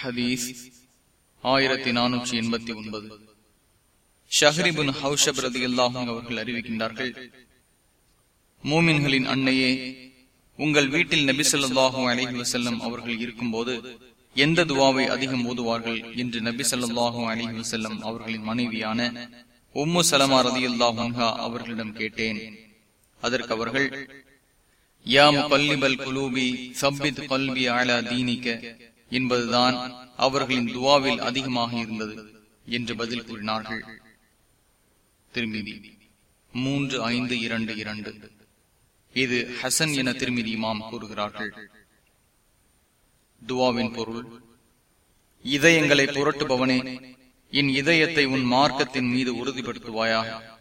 ஹதீஸ் ஆயிரத்தி நானூற்றி எண்பத்தி ஒன்பது. ஷஹரிபுன் ஹவுஷப் ரதி அல்லாஹும் அவர்கள் அறிவிக்கின்றார்கள் மூமின்களின் அன்னையே உங்கள் வீட்டில் நபிசல்லாஹும் அலஹி வசல்லம் அவர்கள் இருக்கும்போது எந்த துவாவை அதிகம் ஓதுவார்கள்? என்று நபி சொல்லாஹும் அலஹி வசல்லம் அவர்களின் மனைவியான உம்மு சலமா ரதி அல்லாஹா அவர்களிடம் கேட்டேன். அதற்கு அவர்கள் யாம் பல்லிபல் குலூபி சப்பித் கல்வி அலா தீனிக்க என்பதுதான் அவர்களின் துவாவில் அதிகமாக இருந்தது என்று பதில் கூறினார்கள். திருமிதி மூன்று ஐந்து இரண்டு இரண்டு. இது ஹசன் என திருமிதி இமாம் கூறுகிறார்கள். துவாவின் பொருள் இதயங்களை புரட்டுபவனே என் இதயத்தை உன் மார்க்கத்தின் மீது உறுதிப்படுத்துவாயாக.